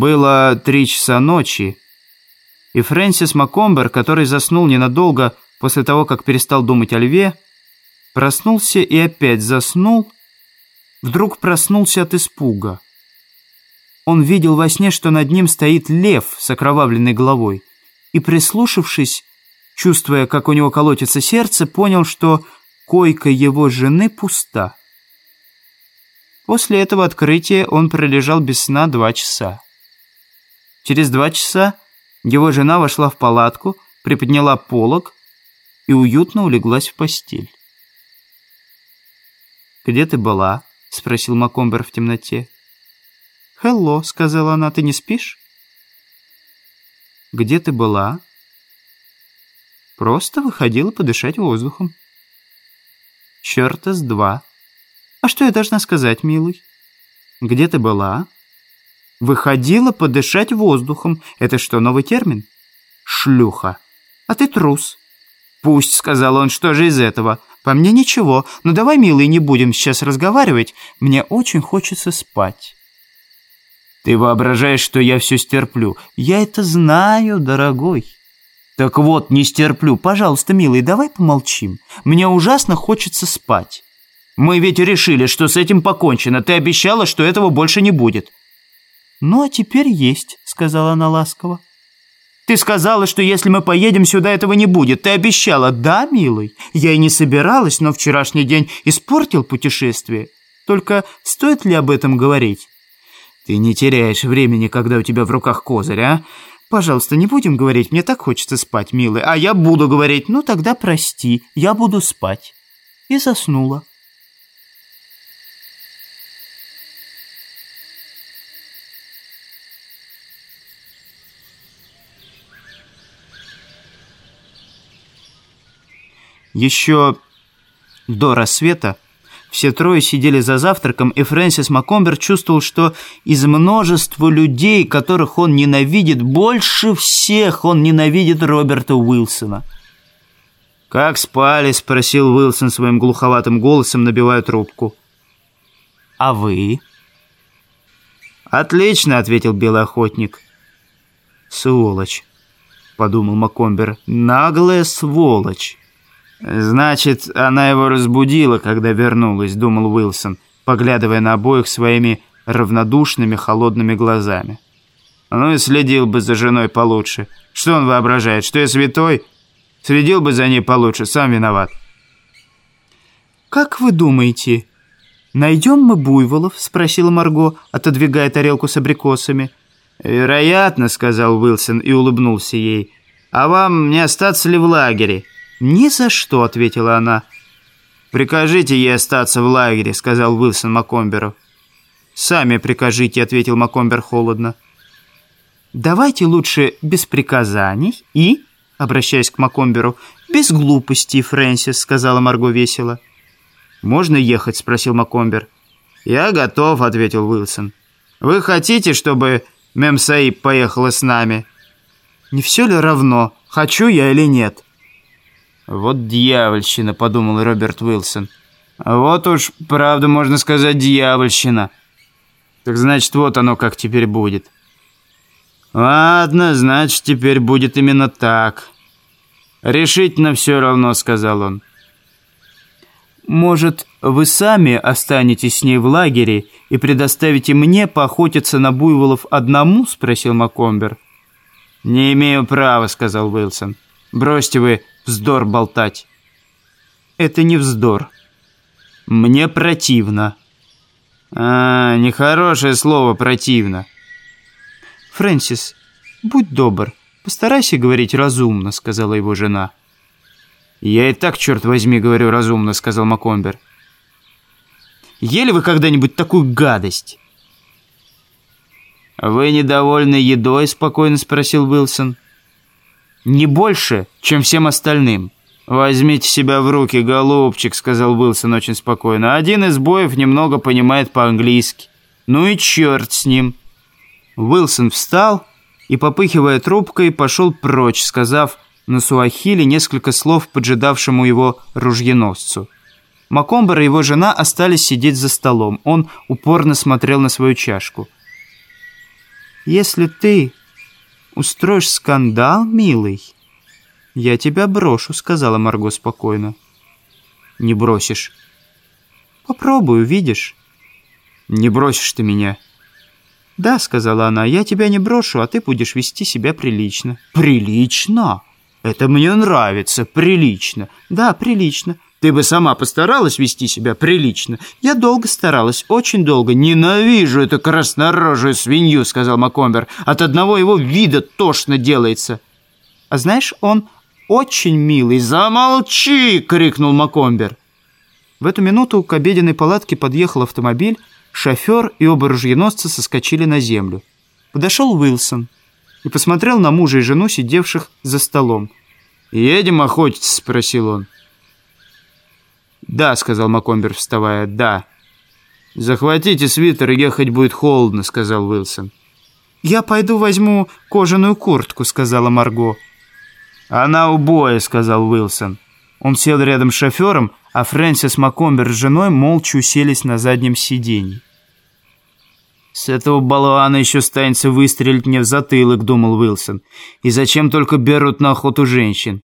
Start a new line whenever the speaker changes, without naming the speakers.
Было три часа ночи, и Фрэнсис Маккомбер, который заснул ненадолго после того, как перестал думать о льве, проснулся и опять заснул, вдруг проснулся от испуга. Он видел во сне, что над ним стоит лев с окровавленной головой, и, прислушавшись, чувствуя, как у него колотится сердце, понял, что койка его жены пуста. После этого открытия он пролежал без сна два часа. Через два часа его жена вошла в палатку, приподняла полог и уютно улеглась в постель. «Где ты была?» — спросил Макомбер в темноте. «Хелло», — сказала она, — «ты не спишь?» «Где ты была?» «Просто выходила подышать воздухом». «Черта с два». «А что я должна сказать, милый?» «Где ты была?» Выходила подышать воздухом. Это что, новый термин? Шлюха. А ты трус. Пусть, сказал он, что же из этого? По мне ничего. Но давай, милый, не будем сейчас разговаривать. Мне очень хочется спать. Ты воображаешь, что я все стерплю. Я это знаю, дорогой. Так вот, не стерплю. Пожалуйста, милый, давай помолчим. Мне ужасно хочется спать. Мы ведь решили, что с этим покончено. Ты обещала, что этого больше не будет. «Ну, а теперь есть», — сказала она ласково. «Ты сказала, что если мы поедем сюда, этого не будет. Ты обещала, да, милый? Я и не собиралась, но вчерашний день испортил путешествие. Только стоит ли об этом говорить?» «Ты не теряешь времени, когда у тебя в руках козырь, а? Пожалуйста, не будем говорить, мне так хочется спать, милый. А я буду говорить, ну тогда прости, я буду спать». И заснула. Еще до рассвета все трое сидели за завтраком, и Фрэнсис Маккомбер чувствовал, что из множества людей, которых он ненавидит, больше всех он ненавидит Роберта Уилсона. «Как спали?» — спросил Уилсон своим глуховатым голосом, набивая трубку. «А вы?» «Отлично», — ответил белый охотник. «Сволочь», — подумал Маккомбер, — «наглая сволочь». «Значит, она его разбудила, когда вернулась», — думал Уилсон, поглядывая на обоих своими равнодушными, холодными глазами. «Ну и следил бы за женой получше. Что он воображает, что я святой? Следил бы за ней получше, сам виноват». «Как вы думаете, найдем мы буйволов?» — спросила Марго, отодвигая тарелку с абрикосами. «Вероятно», — сказал Уилсон и улыбнулся ей. «А вам не остаться ли в лагере?» «Ни за что», — ответила она. «Прикажите ей остаться в лагере», — сказал Уилсон Макомберу. «Сами прикажите», — ответил Макомбер холодно. «Давайте лучше без приказаний и...» Обращаясь к Макомберу. «Без глупостей, Фрэнсис», — сказала Марго весело. «Можно ехать?» — спросил Макомбер. «Я готов», — ответил Уилсон. «Вы хотите, чтобы Мем Саиб поехала с нами?» «Не все ли равно, хочу я или нет?» «Вот дьявольщина», — подумал Роберт Уилсон. «Вот уж, правда, можно сказать, дьявольщина. Так значит, вот оно как теперь будет». «Ладно, значит, теперь будет именно так». «Решительно все равно», — сказал он. «Может, вы сами останетесь с ней в лагере и предоставите мне поохотиться на буйволов одному?» — спросил Макомбер. «Не имею права», — сказал Уилсон. «Бросьте вы вздор болтать. Это не вздор. Мне противно. А, нехорошее слово противно. Фрэнсис, будь добр, постарайся говорить разумно, сказала его жена. Я и так, черт возьми, говорю разумно, сказал Макомбер. Ели вы когда-нибудь такую гадость? «Вы недовольны едой?» – спокойно спросил Уилсон. Не больше, чем всем остальным. «Возьмите себя в руки, голубчик», — сказал Уилсон очень спокойно. «Один из боев немного понимает по-английски. Ну и черт с ним». Уилсон встал и, попыхивая трубкой, пошел прочь, сказав на суахиле несколько слов поджидавшему его ружьеносцу. Макомбер и его жена остались сидеть за столом. Он упорно смотрел на свою чашку. Если ты устроишь скандал, милый, я тебя брошу», — сказала Марго спокойно. «Не бросишь». «Попробую, видишь». «Не бросишь ты меня». «Да», — сказала она, — «я тебя не брошу, а ты будешь вести себя прилично».
«Прилично? Это мне нравится, прилично».
«Да, прилично».
Ты бы сама постаралась вести себя прилично.
Я долго старалась, очень долго.
Ненавижу эту краснорожую свинью, сказал Макомбер. От одного его вида тошно делается.
А знаешь, он очень милый.
Замолчи, крикнул Макомбер.
В эту минуту к обеденной палатке подъехал автомобиль, шофер и оба ружьеносца соскочили на землю. Подошел Уилсон и посмотрел на мужа и жену, сидевших за столом.
«Едем охотиться?» – спросил он.
«Да», — сказал Макомбер, вставая, — «да».
«Захватите свитер, ехать будет холодно», — сказал Уилсон.
«Я пойду возьму кожаную куртку», — сказала Марго.
«Она убоя», — сказал Уилсон.
Он сел рядом с шофером, а Фрэнсис Макомбер с женой молча уселись на заднем сиденье.
«С этого болвана еще станется выстрелить мне в затылок», — думал Уилсон. «И зачем только берут на охоту женщин?